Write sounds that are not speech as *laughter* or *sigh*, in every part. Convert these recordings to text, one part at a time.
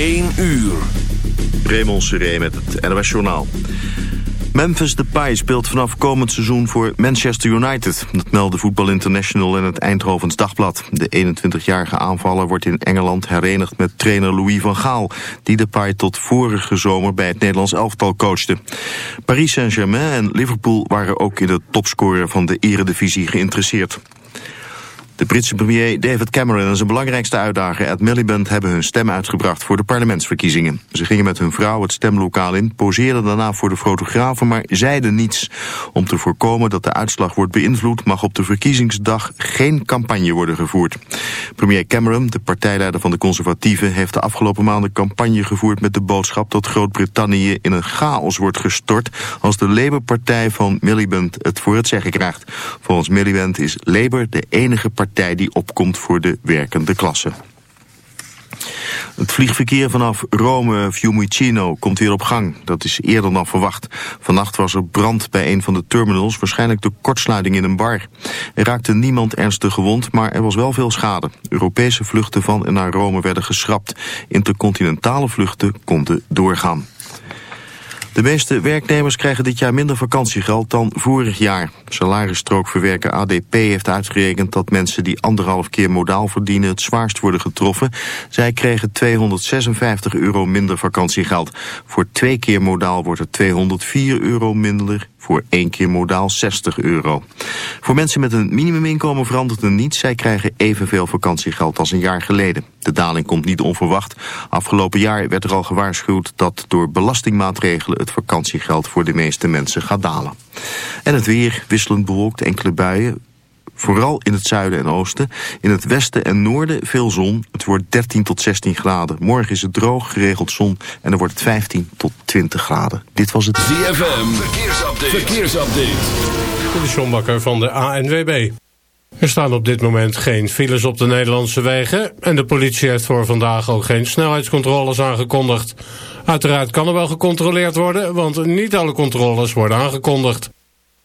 1 uur. Raymond Seré met het NOS Journaal. Memphis Depay speelt vanaf komend seizoen voor Manchester United. Dat meldde Voetbal International in het Eindhovens Dagblad. De 21-jarige aanvaller wordt in Engeland herenigd met trainer Louis van Gaal... die Depay tot vorige zomer bij het Nederlands elftal coachte. Paris Saint-Germain en Liverpool waren ook in de topscorer van de eredivisie geïnteresseerd. De Britse premier David Cameron en zijn belangrijkste uitdager Ed Miliband hebben hun stem uitgebracht voor de parlementsverkiezingen. Ze gingen met hun vrouw het stemlokaal in, poseerden daarna voor de fotografen, maar zeiden niets. Om te voorkomen dat de uitslag wordt beïnvloed mag op de verkiezingsdag geen campagne worden gevoerd. Premier Cameron, de partijleider van de conservatieven, heeft de afgelopen maanden campagne gevoerd met de boodschap dat Groot-Brittannië in een chaos wordt gestort als de Labour-partij van Miliband het voor het zeggen krijgt. Volgens Miliband is Labour de enige partij partij die opkomt voor de werkende klasse. Het vliegverkeer vanaf Rome Fiumicino komt weer op gang. Dat is eerder dan verwacht. Vannacht was er brand bij een van de terminals, waarschijnlijk de kortsluiting in een bar. Er raakte niemand ernstig gewond, maar er was wel veel schade. Europese vluchten van en naar Rome werden geschrapt. Intercontinentale vluchten konden doorgaan. De meeste werknemers krijgen dit jaar minder vakantiegeld dan vorig jaar. Salarisstrookverwerker ADP heeft uitgerekend dat mensen die anderhalf keer modaal verdienen het zwaarst worden getroffen. Zij kregen 256 euro minder vakantiegeld. Voor twee keer modaal wordt er 204 euro minder voor één keer modaal 60 euro. Voor mensen met een minimuminkomen verandert er niets. Zij krijgen evenveel vakantiegeld als een jaar geleden. De daling komt niet onverwacht. Afgelopen jaar werd er al gewaarschuwd dat door belastingmaatregelen het vakantiegeld voor de meeste mensen gaat dalen. En het weer wisselend bewolkt, enkele buien. Vooral in het zuiden en oosten. In het westen en noorden veel zon. Het wordt 13 tot 16 graden. Morgen is het droog, geregeld zon. En dan wordt het 15 tot 20 graden. Dit was het ZFM. Verkeersupdate. Verkeersupdate. De John Bakker van de ANWB. Er staan op dit moment geen files op de Nederlandse wegen... en de politie heeft voor vandaag ook geen snelheidscontroles aangekondigd. Uiteraard kan er wel gecontroleerd worden... want niet alle controles worden aangekondigd.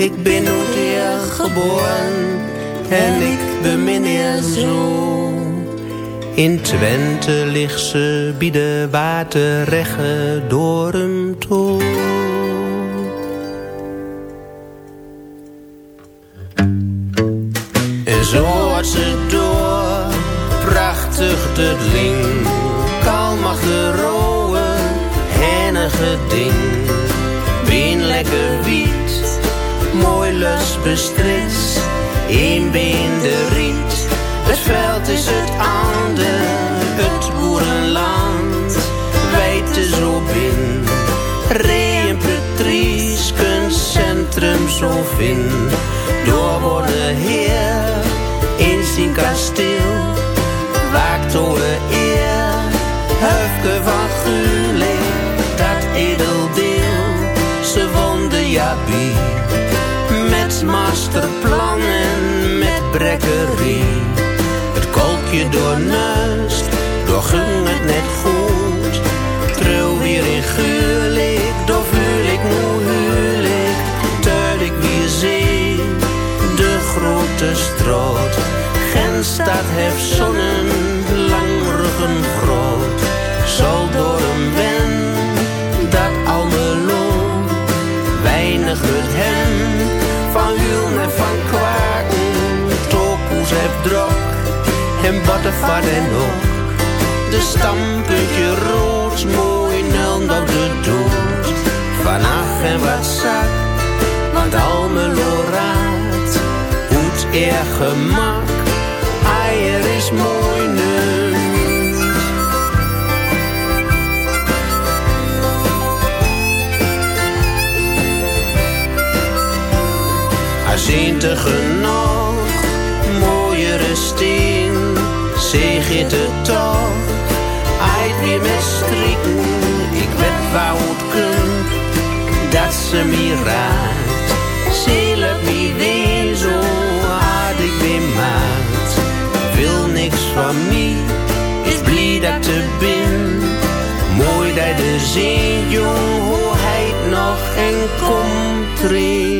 Ik ben nooit geboren en ik bemin hier zo. In Twente ligt ze bij de waterregge door hem toe. En zo had ze door, prachtig de dling. Kalmachtige roe, hennige ding. Bien lekker Paulus bestrids. Eén de riet, het veld is het ander, het boerenland wijd zo op in. Reënpatrice, kunstcentrum zo vind. door worden heer in zijn kasteel, waakt door eer, hufke van masterplannen met brekkerie. Het kolkje doornuist, door ging het net goed. Trouw weer in guurlijk, door ik moe huurlijk. Tuil ik weer zie, de grote stroot. Genstad heeft zonnen, langruggen groot. En bottenvat en ook. De stampuntje rood, mooi nul op de dood. Vannacht en wat zak, want Almelo raad. Hoed er gemak, eier is mooi nu. Azinte genoeg, mooiere steen, zeg het toch. Uit weer met strikken, ik weet waar het kunt, dat ze me raakt. Ze laat me weer zo ik ben maat. Wil niks van mij, is blij dat te bin. Mooi dat de zee, hij nog en komt erin.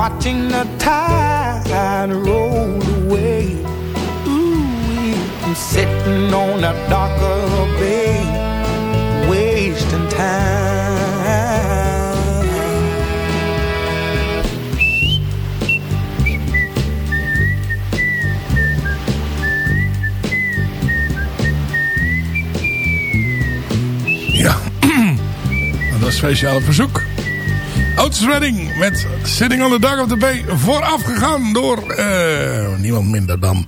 watching the tide roll away. Ooh, I'm sitting on a bay, wasting time. Ja, *clears throat* dat is een speciale verzoek. Otis Redding met Sitting on the Dock of the Bay. Voorafgegaan door eh, niemand minder dan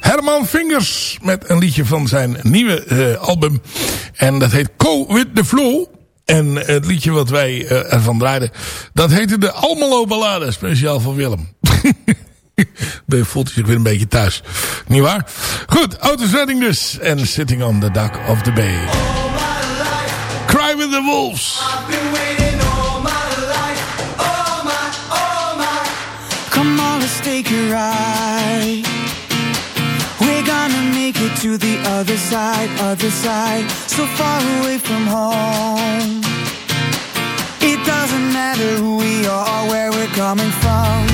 Herman Fingers. Met een liedje van zijn nieuwe eh, album. En dat heet Go With The Flow. En het liedje wat wij eh, ervan draaiden. Dat heette de Almelo Ballade. Speciaal voor Willem. *laughs* Ben voelt hij zich weer een beetje thuis. Niet waar? Goed, Otis Redding dus. En Sitting on the Dock of the Bay. Cry with the Wolves. Come on, let's take a ride. We're gonna make it to the other side, other side. So far away from home. It doesn't matter who we are where we're coming from.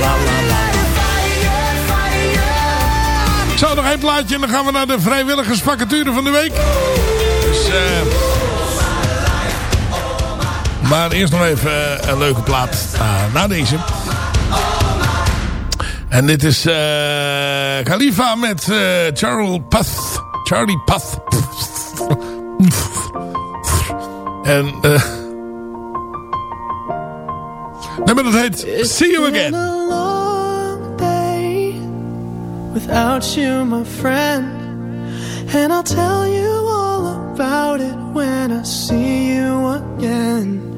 La la. Fire, fire. Zo, nog één plaatje en dan gaan we naar de vrijwilligersvacature van de week. Dus, eh... Maar eerst nog even eh, een leuke plaat uh, na deze. En dit is eh Khalifa met Charlie Path. Charlie Path. En eh... nummer dat heet See You Again. a long day without you, my friend. And I'll tell you all about it when I see you again.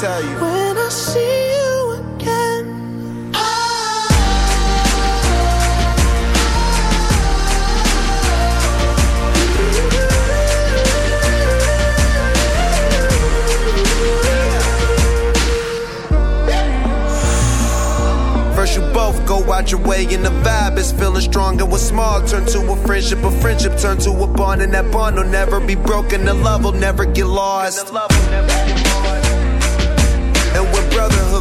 tell you. When I see you again. First you both go out your way and the vibe is feeling strong and what's small turn to a friendship, a friendship turn to a bond and that bond will never be broken, the love will never get lost.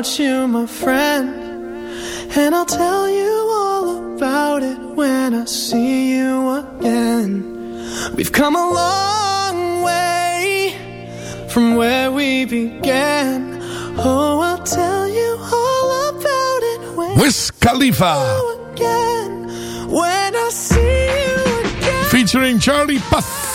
Without you, my friend. And I'll tell you all about it when I see you again. We've come a long way from where we began. Oh, I'll tell you all about it when Wiz Khalifa. again. When I see you again. Featuring Charlie Puth.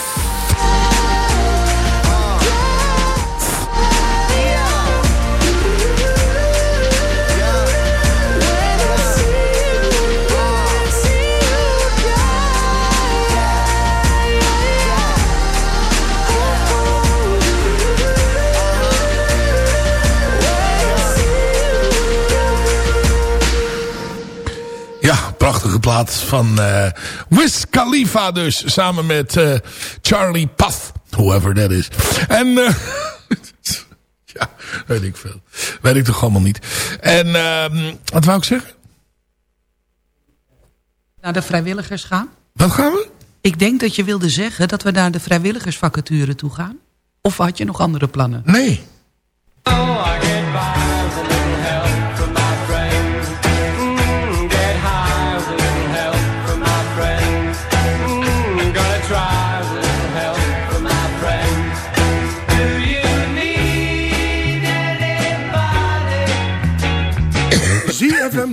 Plaat van eh Wiz Khalifa dus. Samen met eh, Charlie Puth. Whoever that is. En... eh *laughs* ja, weet ik veel. Weet ik toch allemaal niet. En ehm wat wou ik zeggen? Naar de vrijwilligers gaan? Wat gaan we? Ik denk dat je wilde zeggen dat we naar de vrijwilligersvacature toe gaan. Of had je nog andere plannen? Nee. ZFM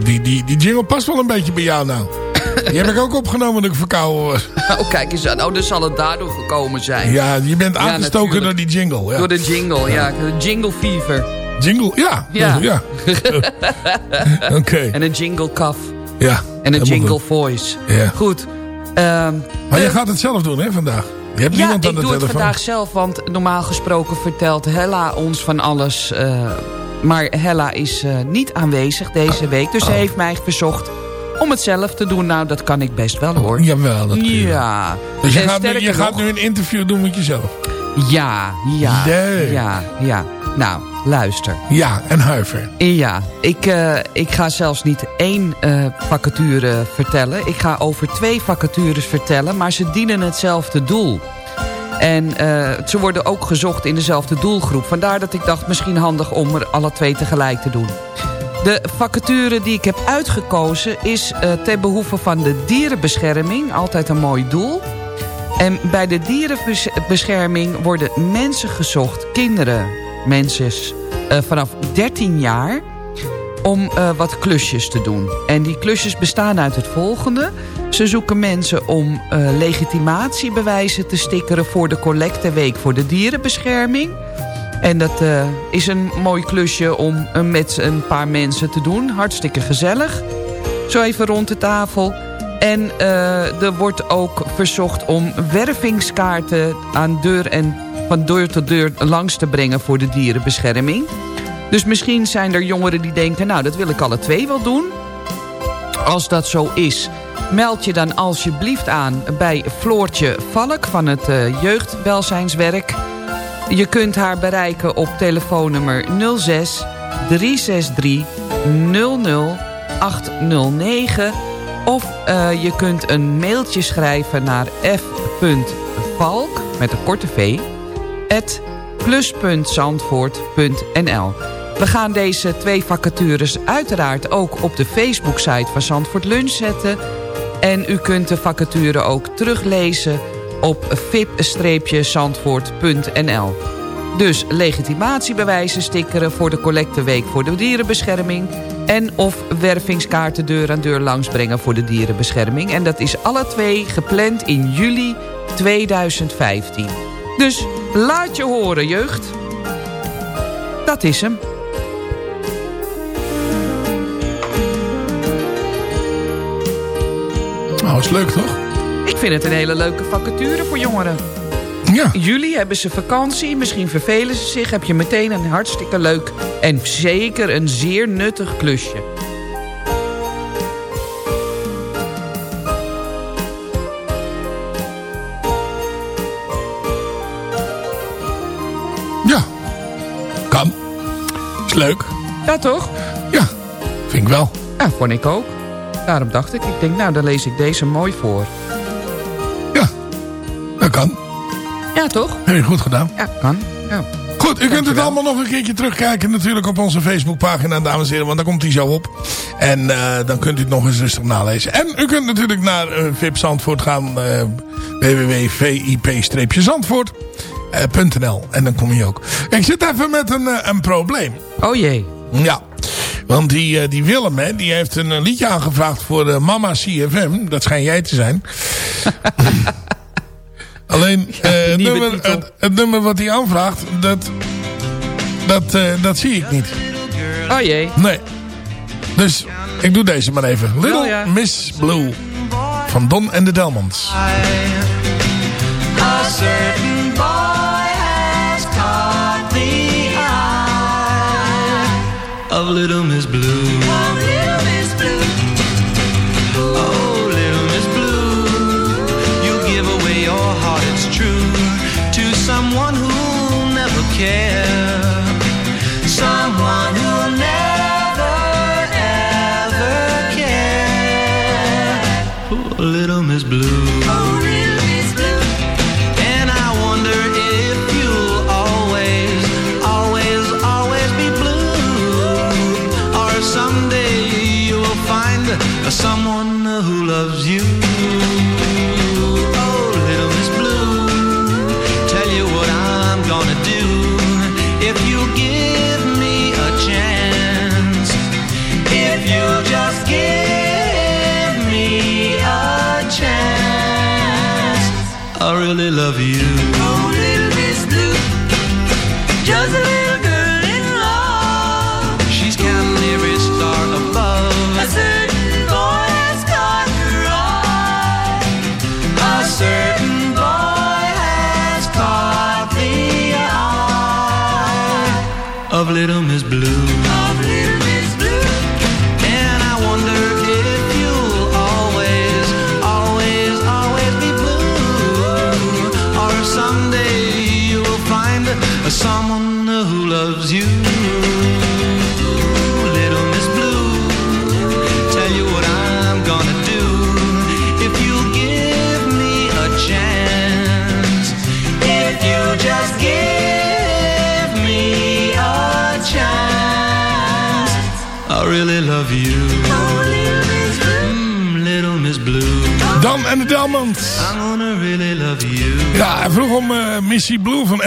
Die, die, die jingle past wel een beetje bij jou nou. Die heb ik ook opgenomen toen ik verkouden was. *laughs* Oh, kijk eens aan. Oh, dus zal het daardoor gekomen zijn. Ja, je bent Ja, aangestoken door die jingle. Ja. Door de jingle, ja. De jingle fever. Jingle, ja. Ja. *laughs* ja. *laughs* Oké. En een jingle kaf. Ja. En een jingle voice. Ja. Goed. Ehm, Maar je de- gaat het zelf doen, hè, vandaag? Je hebt ja, niemand aan ik de doe het vandaag zelf, want normaal gesproken vertelt Hella ons van alles. eh, maar Hella is eh, niet aanwezig deze week, dus ze heeft mij verzocht om het zelf te doen. Nou, dat kan ik best wel hoor. Jawel, dat kun je Ja. Dus je, En gaat, nu, gaat een interview doen met jezelf. Ja, ja, Nee. ja, ja. Nou, luister. Ja, en huiver. Ja, ik, eh, ik ga zelfs niet één eh, vacature vertellen. Ik ga over twee vacatures vertellen, maar ze dienen hetzelfde doel. En eh, ze worden ook gezocht in dezelfde doelgroep. Vandaar dat ik dacht misschien handig om er alle twee tegelijk te doen. De vacature die ik heb uitgekozen is eh, ter behoeve van de dierenbescherming. Altijd een mooi doel. En bij de dierenbescherming worden mensen gezocht, kinderen, mensen eh, vanaf 13 jaar... om eh, wat klusjes te doen. En die klusjes bestaan uit het volgende. Ze zoeken mensen om eh, legitimatiebewijzen te stickeren... voor de collecteweek voor de dierenbescherming. En dat eh, is een mooi klusje om met een paar mensen te doen. Hartstikke gezellig. Zo even rond de tafel. En er wordt ook verzocht om wervingskaarten aan deur en van deur tot deur langs te brengen voor de dierenbescherming. Dus misschien zijn er jongeren die denken, nou dat wil ik alle twee wel doen. Als dat zo is, meld je dan alsjeblieft aan bij Floortje Valk van het eh, jeugdwelzijnswerk. Je kunt haar bereiken op telefoonnummer 06 363 00 809 of eh, je kunt een mailtje schrijven naar f.valk met een korte v at plus.zandvoort.nl We gaan deze twee vacatures uiteraard ook op de Facebook-site van Zandvoort Lunch zetten. En u kunt de vacature ook teruglezen op vip-zandvoort.nl. Dus legitimatiebewijzen stickeren voor de collecteweek voor de dierenbescherming... en of wervingskaarten deur aan deur langsbrengen voor de dierenbescherming. En dat is alle twee gepland in juli 2015. Dus laat je horen, jeugd. Dat is hem. Is leuk toch? Ik vind het een hele leuke vacature voor jongeren. Ja. Jullie hebben ze vakantie, misschien vervelen ze zich... heb je meteen een hartstikke leuk en zeker een zeer nuttig klusje. Ja. Kan. Is leuk. Ja, toch? Ja, vind ik wel. Ja, vond ik ook. Daarom dacht ik, ik denk, nou, dan lees ik deze mooi voor. Dat kan. Ja, toch? Heb je goed gedaan. Ja, kan. Ja. Goed, u kunt het allemaal nog een keertje terugkijken natuurlijk op onze Facebookpagina, dames en heren, want daar komt hij zo op. En eh, dan kunt u het nog eens rustig nalezen. En u kunt natuurlijk naar eh VIP Zandvoort gaan, eh www.vip-zandvoort.nl en dan kom je ook. Ik zit even met een, een probleem. Oh jee. Ja, want die, eh, die Willem, hè, die heeft een eh, liedje aangevraagd voor de Mama CFM. Dat schijn jij te zijn. *laughs* Alleen, eh, het, nummer, het, het nummer wat hij aanvraagt, dat, dat, eh, dat zie ik niet. Oh jee. Nee. Dus ik doe deze maar even. Little Oh ja. Miss Blue van Don en de Delmans. Of Little Miss Blue.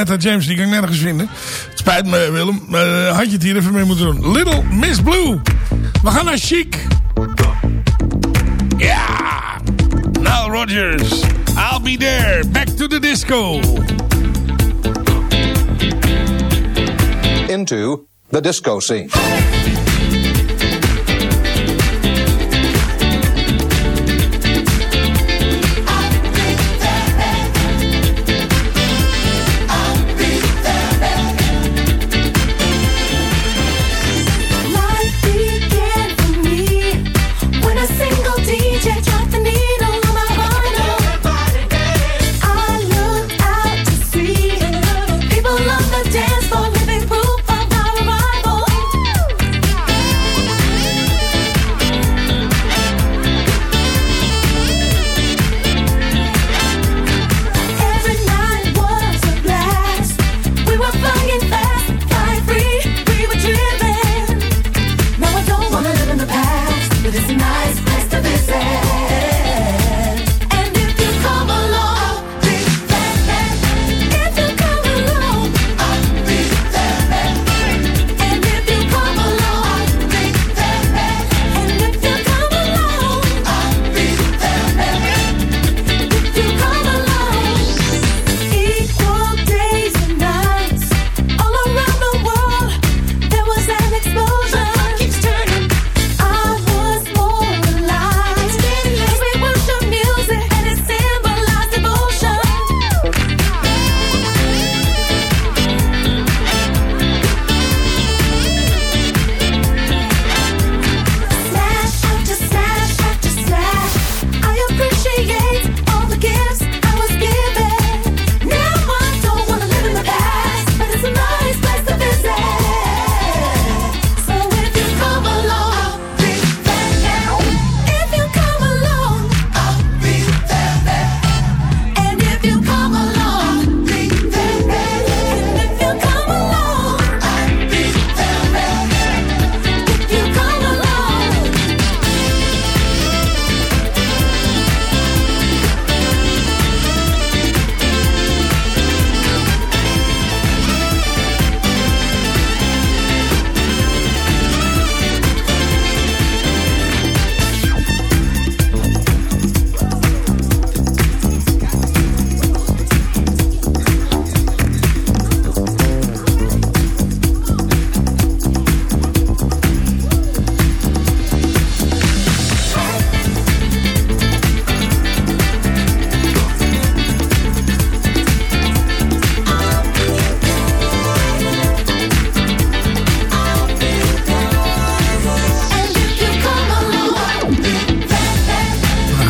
Etta James. Die kan ik nergens vinden. Spijt me, Willem. maar, eh, had je het hier even mee moeten doen. Little Miss Blue. We gaan naar Chic. Ja! Nile Rodgers. I'll be there. Back to the disco. Into the disco scene.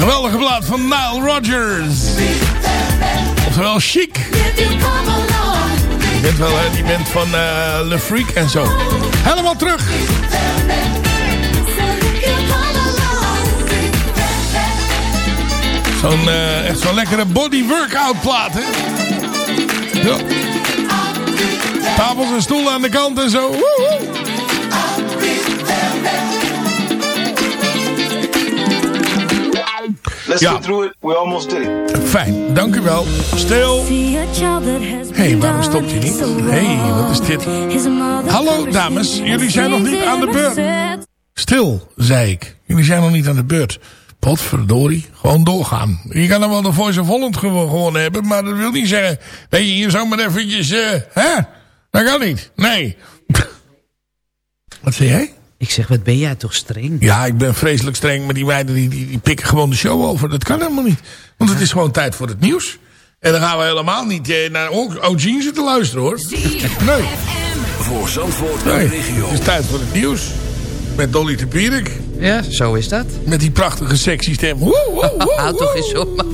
Geweldige plaat van Nile Rodgers. Oftewel chic. Je bent wel die van eh, Le Freak en zo. Helemaal terug. Zo'n eh, echt zo'n lekkere body workout plaat, hè? En stoelen aan de kant en zo. Woehoe. Let's Ja. get through it. We almost did it. Fijn, dank u wel. Stil. Hé, hey, waarom stopt hij niet? Hé, hey, wat is dit? Hallo dames, jullie zijn nog niet aan de beurt. Stil, zei ik. Jullie zijn nog niet aan de beurt. Potverdorie, gewoon doorgaan. Je kan dan wel de Voice of Holland gewonnen hebben, maar dat wil niet zeggen dat je hier zomaar eventjes... eh hè? Dat kan niet. Nee. *laughs* Wat zei jij? Ik zeg, wat ben jij toch streng? Ja, ik ben vreselijk streng, maar die meiden die, die, die pikken gewoon de show over. Dat kan helemaal niet. Want het is gewoon tijd voor het nieuws. En dan gaan we helemaal niet eh, naar OG zitten luisteren hoor. Nee. Voor Zandvoort en nee. de regio. Het is tijd voor het nieuws. Met Dolly de Pierik. Ja, zo is dat. Met die prachtige sexy stem. Woe, woe, *laughs* woe, Houd toch eens op.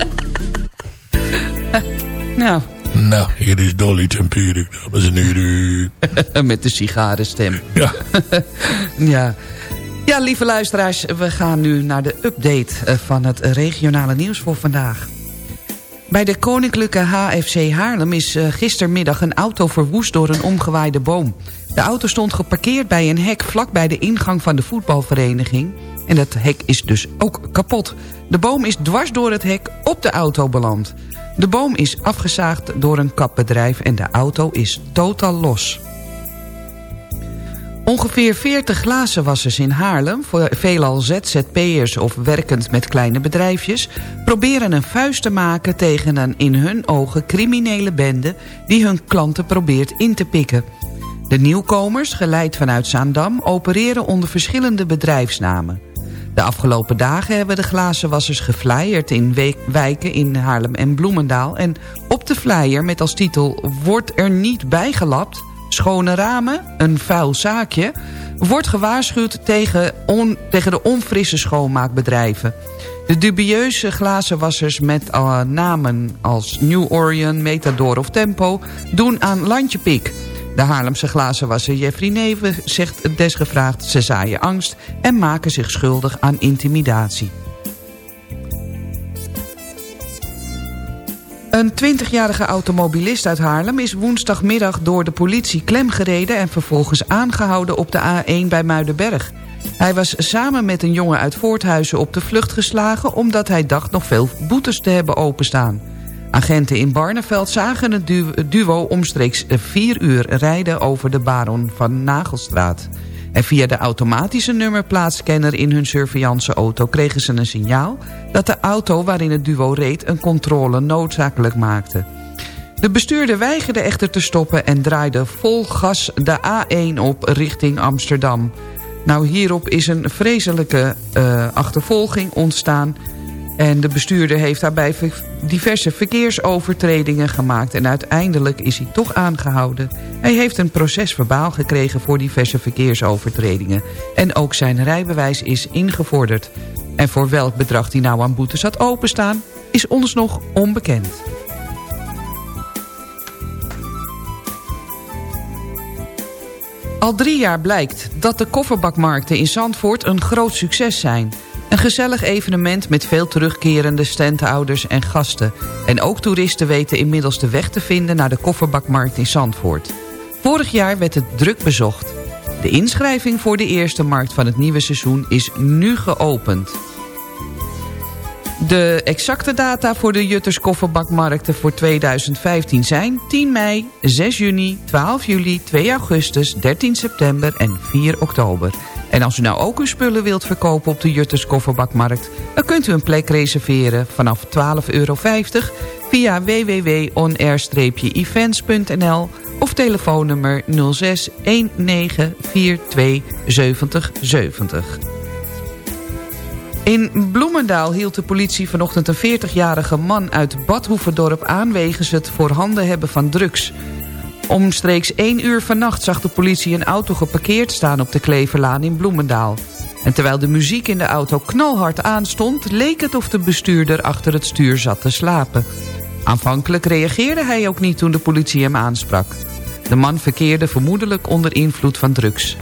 *laughs* nou, Nou, hier is Dolly Tempierik, dames en heren. *laughs* met de sigarenstem. Ja. *laughs* ja. Ja, lieve luisteraars, we gaan nu naar de update eh, van het regionale nieuws voor vandaag. Bij de Koninklijke HFC Haarlem is eh, gistermiddag een auto verwoest door een omgewaaide boom. De auto stond geparkeerd bij een hek vlak bij de ingang van de voetbalvereniging. En dat hek is dus ook kapot. De boom is dwars door het hek op de auto beland. De boom is afgezaagd door een kapbedrijf en de auto is totaal los. Ongeveer 40 glazenwassers in Haarlem, veelal ZZP'ers of werkend met kleine bedrijfjes, proberen een vuist te maken tegen een in hun ogen criminele bende die hun klanten probeert in te pikken. De nieuwkomers, geleid vanuit Zaandam, opereren onder verschillende bedrijfsnamen. De afgelopen dagen hebben de glazenwassers geflyerd in wijken in Haarlem en Bloemendaal. En op de flyer met als titel Wordt er niet bijgelapt, schone ramen, een vuil zaakje... wordt gewaarschuwd tegen, tegen de onfrisse schoonmaakbedrijven. De dubieuze glazenwassers met eh, namen als New Orion, Metador of Tempo... doen aan landjepik... De Haarlemse glazenwasser Jeffrey Neven zegt desgevraagd... ze zaaien angst en maken zich schuldig aan intimidatie. Een 20-jarige automobilist uit Haarlem is woensdagmiddag door de politie klemgereden... en vervolgens aangehouden op de A1 bij Muidenberg. Hij was samen met een jongen uit Voorthuizen op de vlucht geslagen... omdat hij dacht nog veel boetes te hebben openstaan. Agenten in Barneveld zagen het du- duo omstreeks 4 uur rijden over de Baron van Nagelstraat. En via de automatische nummerplaatscanner in hun surveillanceauto kregen ze een signaal dat de auto waarin het duo reed een controle noodzakelijk maakte. De bestuurder weigerde echter te stoppen en draaide vol gas de A1 op richting Amsterdam. Nou, hierop is een vreselijke eh, achtervolging ontstaan... En de bestuurder heeft daarbij ver- diverse verkeersovertredingen gemaakt... en uiteindelijk is hij toch aangehouden. Hij heeft een proces verbaal gekregen voor diverse verkeersovertredingen. En ook zijn rijbewijs is ingevorderd. En voor welk bedrag hij nou aan boetes had openstaan... is ons nog onbekend. Al drie jaar blijkt dat de kofferbakmarkten in Zandvoort een groot succes zijn. Een gezellig evenement met veel terugkerende standhouders en gasten. En ook toeristen weten inmiddels de weg te vinden naar de kofferbakmarkt in Zandvoort. Vorig jaar werd het druk bezocht. De inschrijving voor de eerste markt van het nieuwe seizoen is nu geopend. De exacte data voor de Jutters kofferbakmarkten voor 2015 zijn 10 mei, 6 juni, 12 juli, 2 augustus, 13 september en 4 oktober. En als u nou ook uw spullen wilt verkopen op de Jutters kofferbakmarkt... dan kunt u een plek reserveren vanaf 12,50 euro via www.onair-events.nl of telefoonnummer 06 1942 70 70. In Bloemendaal hield de politie vanochtend een 40-jarige man uit Badhoevedorp aan... wegens het voorhanden hebben van drugs. Omstreeks 1 uur vannacht zag de politie een auto geparkeerd staan op de Kleverlaan in Bloemendaal. En terwijl de muziek in de auto knalhard aanstond... leek het of de bestuurder achter het stuur zat te slapen. Aanvankelijk reageerde hij ook niet toen de politie hem aansprak. De man verkeerde vermoedelijk onder invloed van drugs.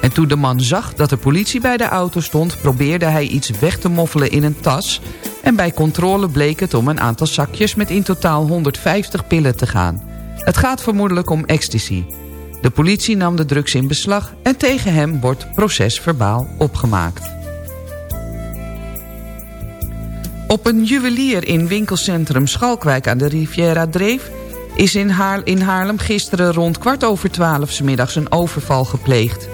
En toen de man zag dat de politie bij de auto stond... probeerde hij iets weg te moffelen in een tas... en bij controle bleek het om een aantal zakjes... met in totaal 150 pillen te gaan. Het gaat vermoedelijk om ecstasy. De politie nam de drugs in beslag... en tegen hem wordt procesverbaal opgemaakt. Op een juwelier in winkelcentrum Schalkwijk aan de Riviera Dreef... is in, Haar in Haarlem gisteren rond kwart over twaalf middags een overval gepleegd.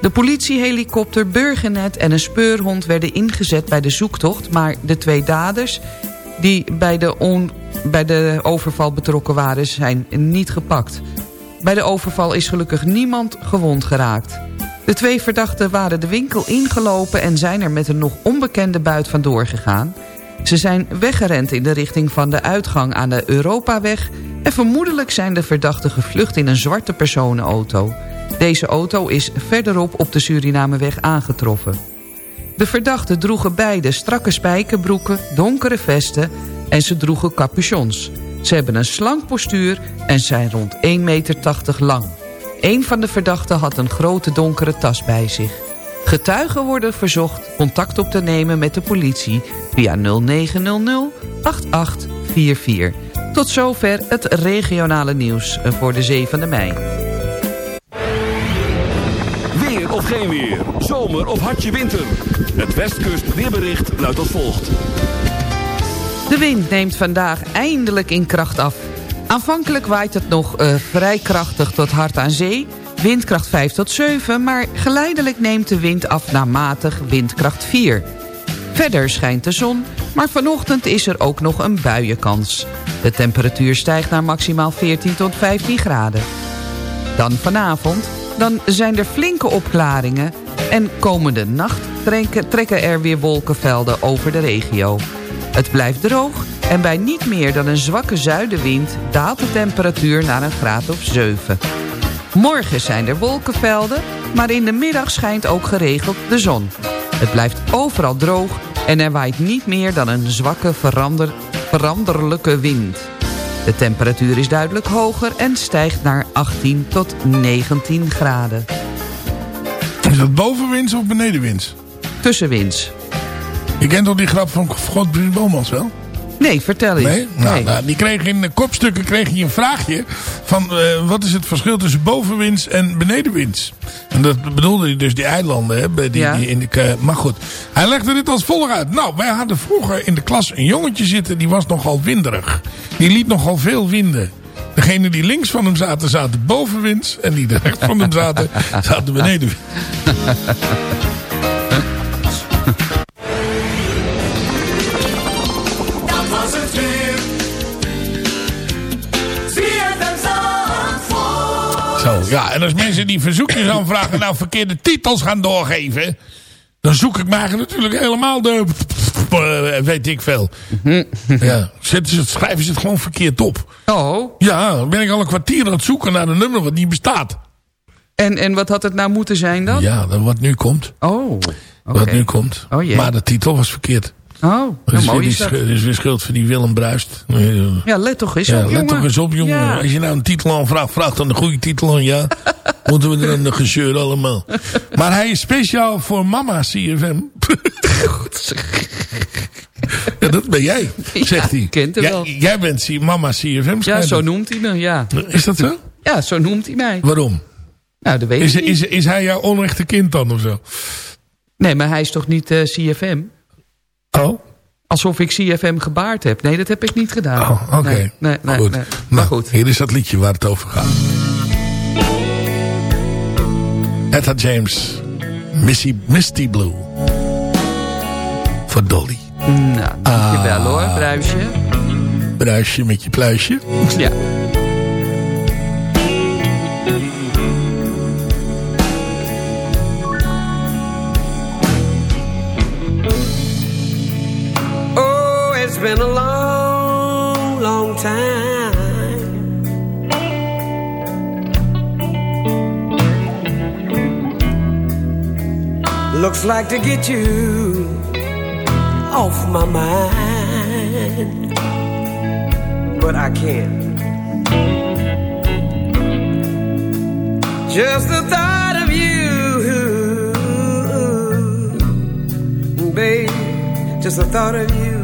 De politiehelikopter Burgernet en een speurhond werden ingezet bij de zoektocht... maar de twee daders die bij de, on, bij de overval betrokken waren zijn niet gepakt. Bij de overval is gelukkig niemand gewond geraakt. De twee verdachten waren de winkel ingelopen en zijn er met een nog onbekende buit vandoor gegaan. Ze zijn weggerend in de richting van de uitgang aan de Europaweg... en vermoedelijk zijn de verdachten gevlucht in een zwarte personenauto. Deze auto is verderop op de Surinameweg aangetroffen. De verdachten droegen beide strakke spijkerbroeken, donkere vesten... en ze droegen capuchons. Ze hebben een slank postuur en zijn rond 1,80 meter lang. Een van de verdachten had een grote donkere tas bij zich. Getuigen worden verzocht contact op te nemen met de politie... via 0900 8844. Tot zover het regionale nieuws voor de 7e mei. Geen weer. Zomer of hartje winter. Het Westkust weerbericht luidt als volgt. De wind neemt vandaag eindelijk in kracht af. Aanvankelijk waait het nog eh, vrij krachtig tot hard aan zee... windkracht 5 tot 7... maar geleidelijk neemt de wind af naar matig windkracht 4. Verder schijnt de zon, maar vanochtend is er ook nog een buienkans. De temperatuur stijgt naar maximaal 14 tot 15 graden. Dan vanavond, dan zijn er flinke opklaringen... en komende nacht trekken, er weer wolkenvelden over de regio. Het blijft droog en bij niet meer dan een zwakke zuidenwind... daalt de temperatuur naar een graad of 7. Morgen zijn er wolkenvelden, maar in de middag schijnt ook geregeld de zon. Het blijft overal droog en er waait niet meer dan een zwakke verander, veranderlijke wind. De temperatuur is duidelijk hoger en stijgt naar 18 tot 19 graden. Is dat bovenwinds of benedenwinds? Tussenwinds. Je kent toch die grap van Godfried Bomans wel? Nee, vertel eens. Nee? Nou, nou, die kreeg in de kopstukken kreeg hij een vraagje van eh, wat is het verschil tussen bovenwinds en benedenwinds? En dat bedoelde hij dus die eilanden. Hè, die, Ja. die in de, maar goed, hij legde dit als volgt uit. Nou, wij hadden vroeger in de klas een jongetje zitten die was nogal winderig. Die liet nogal veel winden. Degene die links van hem zaten, zaten bovenwinds. En die rechts van hem zaten, *laughs* zaten benedenwinds. Zo, ja. En als mensen die verzoekjes aanvragen nou verkeerde titels gaan doorgeven... dan zoek ik mij natuurlijk helemaal de... eh, weet ik veel. Ja, zetten ze het, schrijven ze het gewoon verkeerd op. Oh. Ja, dan ben ik al een kwartier aan het zoeken naar een nummer wat niet bestaat. En, en wat had het nou moeten zijn dan? Ja, wat nu komt. Oh. Wat nu komt. Oh jee. Maar de titel was verkeerd. Oh, nou, weer mooi is dat. weer schuld van die Willem Bruist. Ja, let toch eens Ja, op, let jongen. toch eens op, jongen. Ja. Als je nou een titel aanvraagt, vraag dan een goede titel aan. Ja, *laughs* moeten we er een gezeur allemaal. Maar hij is speciaal voor mama CFM. *laughs* ja, dat ben jij, zegt hij. kent hem wel. Jij bent mama CFM. Ja, zo noemt hij me, ja. Is dat zo? Ja, zo noemt hij mij. Waarom? Nou, dat weet Is, ik niet. is, is hij jouw onechte kind dan of zo? Nee, maar hij is toch niet eh, CFM? Oh? Alsof ik CFM gebaard heb. Nee, dat heb ik niet gedaan. Oh, oké. Nee, nee, nee, goed. nee. Maar goed. Hier is dat liedje waar het over gaat. Etta James. Missy, Misty Blue. Voor Dolly. Nou, dankjewel Ah. hoor, Bruisje. Bruisje met je pluisje. Ja. Looks like to get you off my mind, but I can't. Just the thought of you, babe, just the thought of you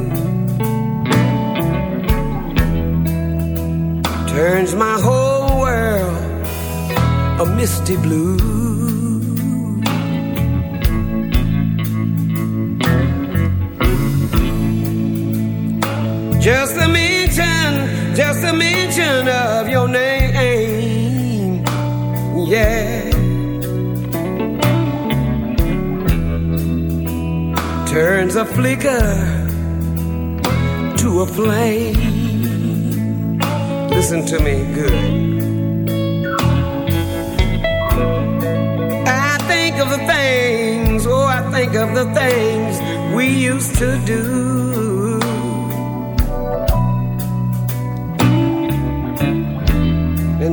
turns my whole world a misty blue. Just a mention, just a mention of your name, yeah. Turns a flicker to a flame. Listen to me good. I think of the things, oh, I think of the things we used to do.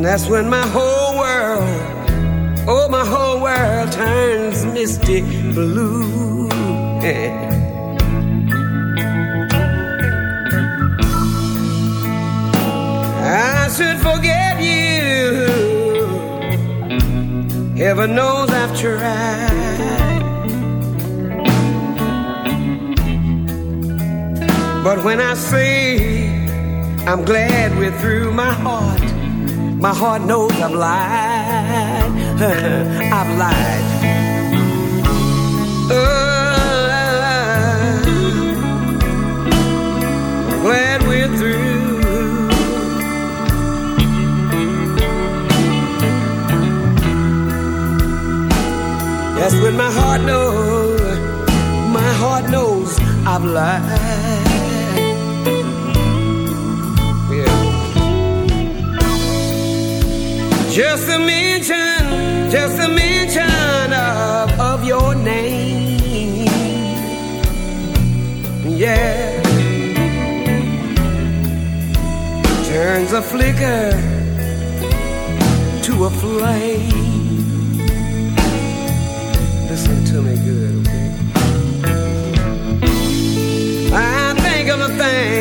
And that's when my whole world, oh, my whole world turns misty blue. I should forget you. Heaven knows I've tried. But when I say I'm glad we're through, my heart, my heart knows I've lied. *laughs* I've lied. I'm glad we're through. That's when my heart knows, my heart knows I've lied. Just a mention, just a mention of, of your name. Yeah. Turns a flicker to a flame. Listen to me good, okay? I think of the things,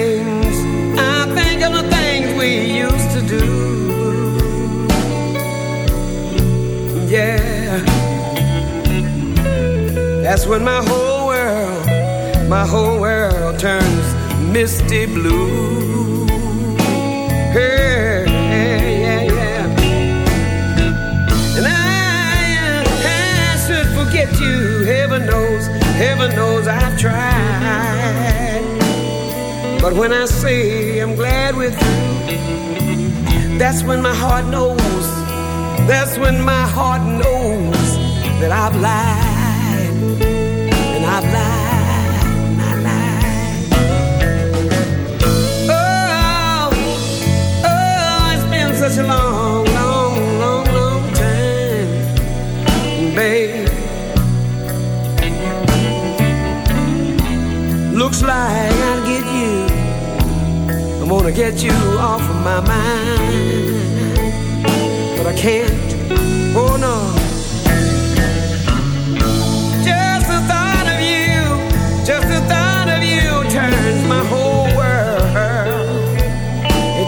That's when my whole world, my whole world turns misty blue. Hey, hey, yeah, yeah. And I, I should forget you. Heaven knows, heaven knows I've tried. But when I say I'm glad with you, that's when my heart knows. That's when my heart knows that I've lied. Get you. Off of my mind, but I can't.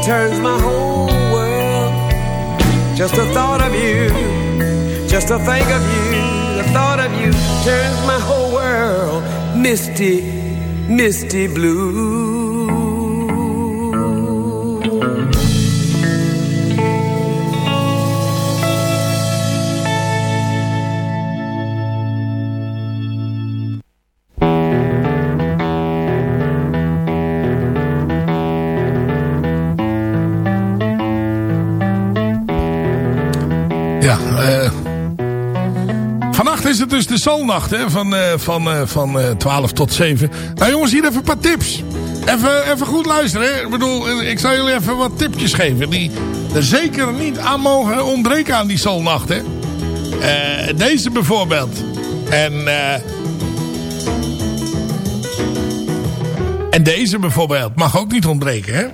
Turns my whole world. Just the thought of you, just to think of you, the thought of you turns my whole world misty, misty blue. Soulnacht, hè, van, eh, van, eh, van eh, 12 tot 7. Nou jongens, hier even een paar tips. Even, even goed luisteren, hè. Ik bedoel, eh, ik zal jullie even wat tipjes geven. Die er zeker niet aan mogen ontbreken aan die Soulnacht, hè. Eh, deze bijvoorbeeld. En, eh. En deze bijvoorbeeld. Mag ook niet ontbreken, hè.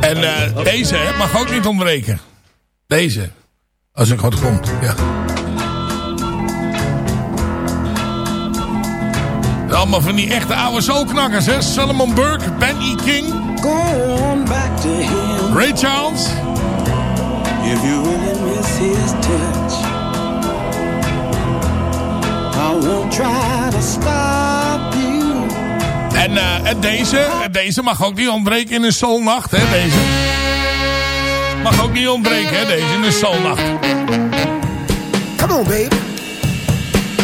En eh, deze hè, mag ook niet ontbreken. Deze. Als ik goed komt, ja. Allemaal van die echte oude soulknakkers, hè. Solomon Burke, Ben E. King. Going back to him. Ray Charles. If you really miss his touch, I won't try to stop. En, eh, en deze, deze mag ook niet ontbreken in een soulnacht, hè. Deze. Mag ook niet ontbreken, hè. Deze in een soulnacht. Come on, baby.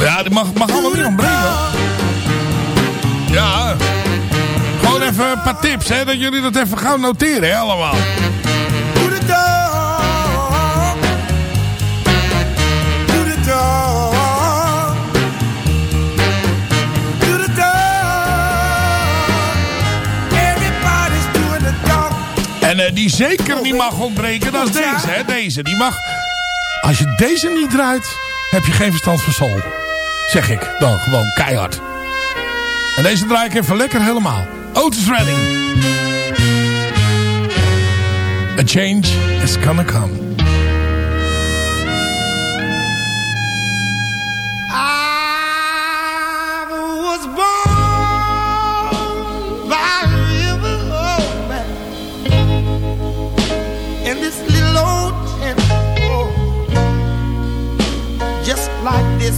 Ja, die mag, mag allemaal niet ontbreken. Ja. Gewoon even een paar tips, hè. Dat jullie dat even gaan noteren, hè, allemaal. En eh, die zeker niet mag ontbreken, dat is deze, hè. Deze, die mag... Als je deze niet draait, heb je geen verstand van soul. Zeg ik dan gewoon keihard. En deze draai ik even lekker helemaal. Otis Redding. A change is gonna come.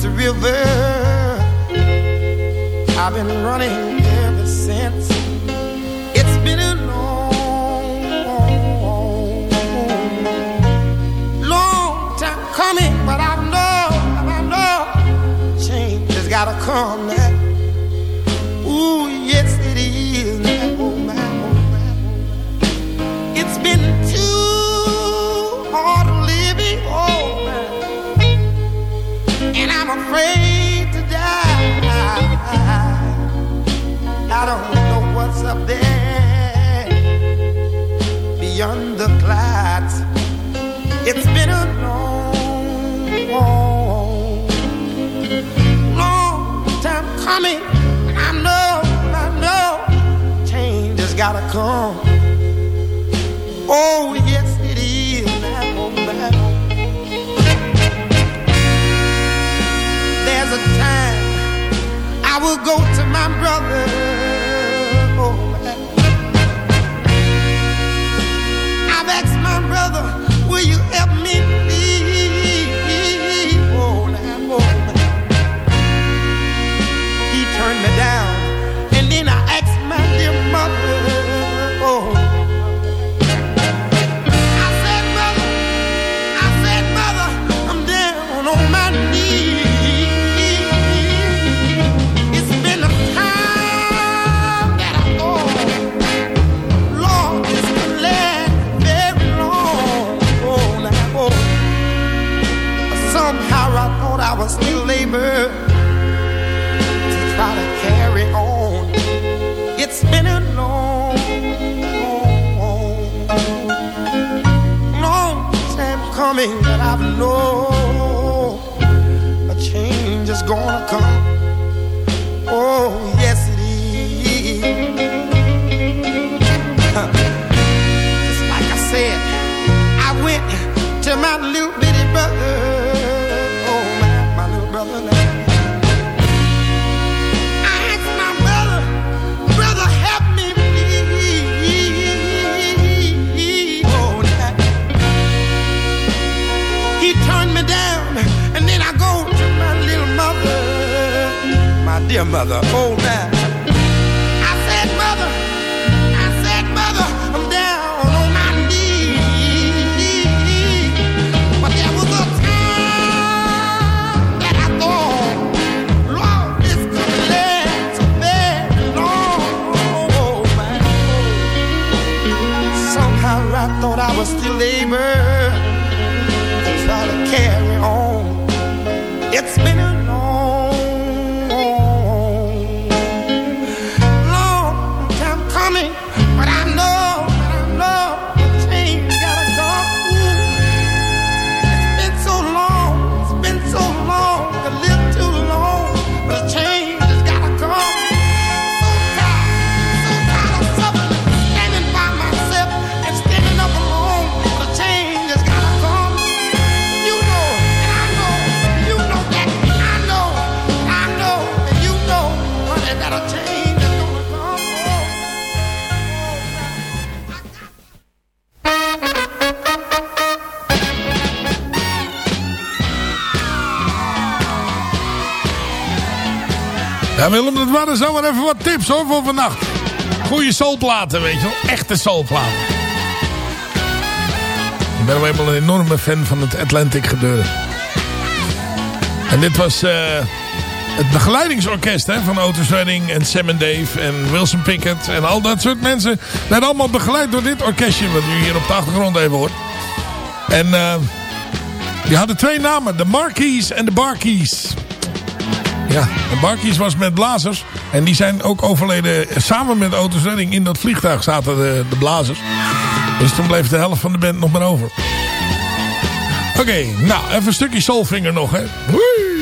This river, I've been running ever since. It's been a long, long time coming, but I know, I know change has gotta come now. Gotta come. Oh, yes, it is. There's a time I will go little brother. Oh, my, my little brother now. I asked my brother, brother, help me, please. Oh, now. He turned me down, and then I go to my little mother, my dear mother. Oh, now. Willem, dat waren zomaar even wat tips hoor voor vannacht. Goeie soulplaten, weet je wel. Echte soulplaten. Ik ben wel helemaal een enorme fan van het Atlantic gebeuren. En dit was eh, het begeleidingsorkest hè, van Otis Redding en Sam and Dave en Wilson Pickett. En al dat soort mensen werden allemaal begeleid door dit orkestje wat u hier op de achtergrond even hoort. En eh, die hadden twee namen, de Marquis en de Barkeys. Ja, de Barkies was met blazers. En die zijn ook overleden. Samen met Otis Redding in dat vliegtuig zaten de, de blazers. Dus toen bleef de helft van de band nog maar over. Oké, nou, even een stukje Soulfinger nog, hè. Woei!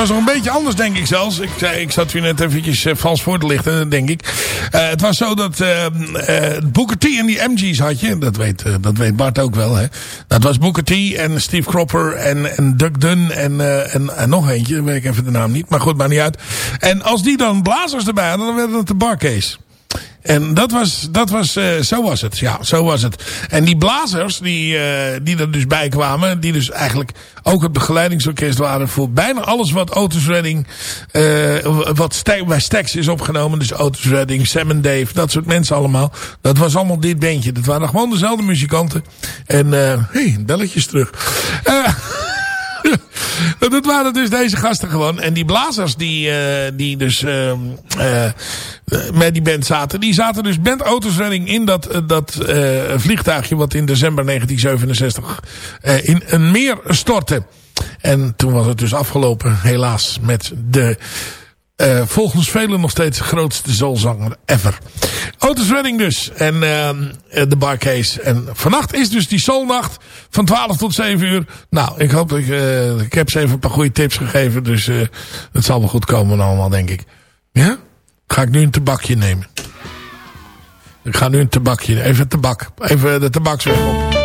Was nog een beetje anders, denk ik zelfs. Ik, zei, ik zat u net eventjes uh, vals voor te lichten, denk ik. Uh, het was zo dat uh, Booker T en die MG's had je. Dat weet, dat weet Bart ook wel, hè. Dat was Booker T en Steve Cropper en, en Doug Dunn en, en, en nog eentje. Weet ik even de naam niet, maar goed, maakt niet uit. En als die dan blazers erbij hadden, dan werd het de barcase. En dat was, dat was uh, zo was het. Ja, zo was het. En die blazers die, uh, die er dus bij kwamen, die dus eigenlijk ook het begeleidingsorkest waren voor bijna alles wat Otis Redding, uh, wat bij Stax is opgenomen. Dus Otis Redding, Sam en Dave, dat soort mensen allemaal. Dat was allemaal dit bandje. Dat waren gewoon dezelfde muzikanten. En, hé, hey, belletjes terug. *laughs* dat waren dus deze gasten gewoon. En die blazers die, uh, die dus uh, uh, met die band zaten. Die zaten dus band autosrunning in dat, dat vliegtuigje wat in december 1967 in een meer stortte. En toen was het dus afgelopen helaas met de... Uh, volgens velen nog steeds de grootste zoolzanger ever. Otis Redding dus. En uh, de Barcase. En vannacht is dus die soulnacht van 12 tot 7 uur. Nou, ik hoop dat ik... Uh, ik heb ze even een paar goede tips gegeven. Dus het zal wel goed komen allemaal, denk ik. Ja? Ga ik nu een tabakje nemen. Ik ga nu een tabakje... Even tabak. Even de tabaksweg op.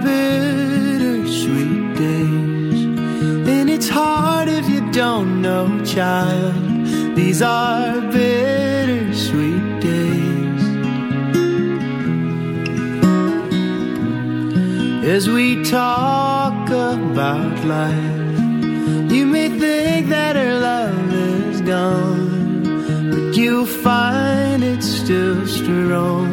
bittersweet days, and it's hard if you don't know, child. These are bittersweet days. As we talk about life, you may think that her love is gone, but you'll find it's still strong.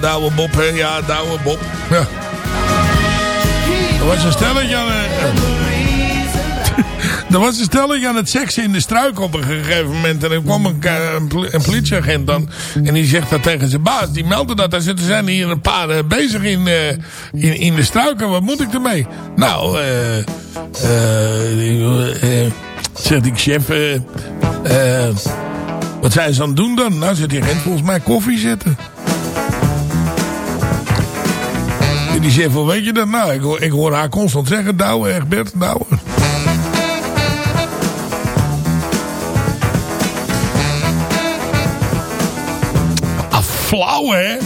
Douwe Bob, hè. Ja, Douwe Bob. Ja. Er was een stelletje aan... eh, *laughs* er was aan het seksen in de struik op een gegeven moment. En er kwam een, een politieagent dan. En die zegt dat tegen zijn baas. Die meldde dat. Er zijn hier een paar eh, bezig in, eh, in, in de struiken. Wat moet ik ermee? Nou, eh... eh, eh, zegt die chef... eh, eh, wat zijn ze aan het doen dan? Nou, zit die agent volgens mij koffie zetten. En die chef, hoe weet je dat? Nou, ik hoor, ik hoor haar constant zeggen, Douwe, Egbert, Douwe. Ah, flauw, hè?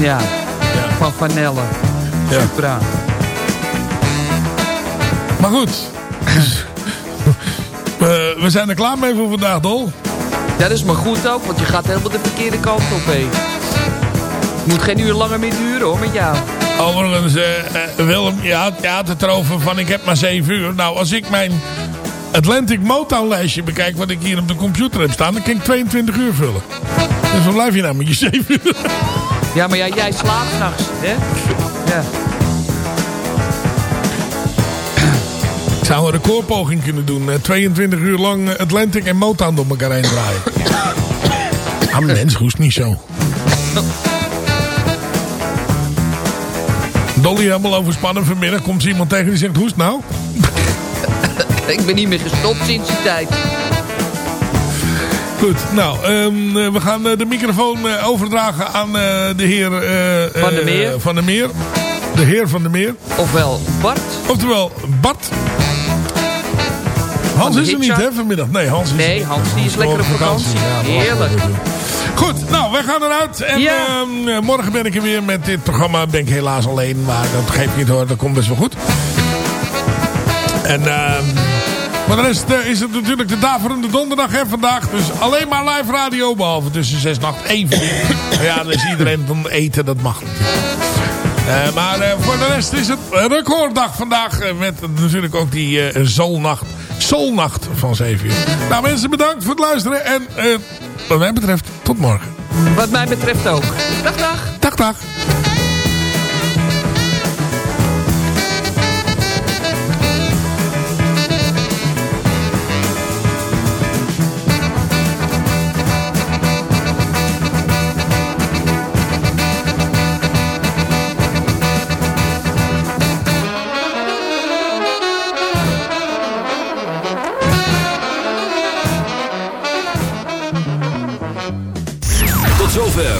Ja, van Vanelle. Ja. Supra. Maar goed. We, *laughs* we zijn er klaar mee voor vandaag, Dol. Ja, dat is maar goed ook, want je gaat helemaal de verkeerde kant op, hé. Het moet geen uur langer meer duren, hoor, met jou. Overigens, eh, eh, Willem, je had, je had het erover van ik heb maar 7 uur. Nou, als ik mijn Atlantic Motown lijstje bekijk wat ik hier op de computer heb staan, dan kan ik 22 uur vullen. Dus waar blijf je nou met je 7 uur? Ja, maar ja, jij slaapt s'nachts, hè? Ja. Ik zou een recordpoging kunnen doen. eh, 22 uur lang eh, Atlantic en Motown door elkaar heen draaien. Ah, mens, hoest niet zo. Dolly helemaal overspannen vanmiddag. Komt iemand tegen die zegt, hoest nou? *laughs* Ik ben niet meer gestopt sinds die tijd. Goed, nou, ehm, eh, we gaan eh, de microfoon eh, overdragen aan de heer Van der Meer. van der Meer. De heer Van der Meer. Ofwel Bart. Oftewel Bart. Hans is er niet, hè, vanmiddag? Nee, Hans is Nee, Hans die is lekker op vakantie. Ja, Heerlijk. Goed, nou, wij gaan eruit. En Ja. ehm, eh, morgen ben ik er weer met dit programma. Ben ik helaas alleen, maar dat geeft niet hoor. Dat komt best wel goed. En maar de rest is het natuurlijk de daverende donderdag hè, vandaag. Dus alleen maar live radio, behalve tussen 6 en 8 even. Ja, dan is iedereen van eten, dat mag. Eh, maar eh, voor de rest is het recorddag vandaag. eh, met natuurlijk ook die zolnacht, zolnacht van 7 uur. Nou mensen, bedankt voor het luisteren. En eh, wat mij betreft, tot morgen. Wat mij betreft ook. Dag, dag. Dag, dag.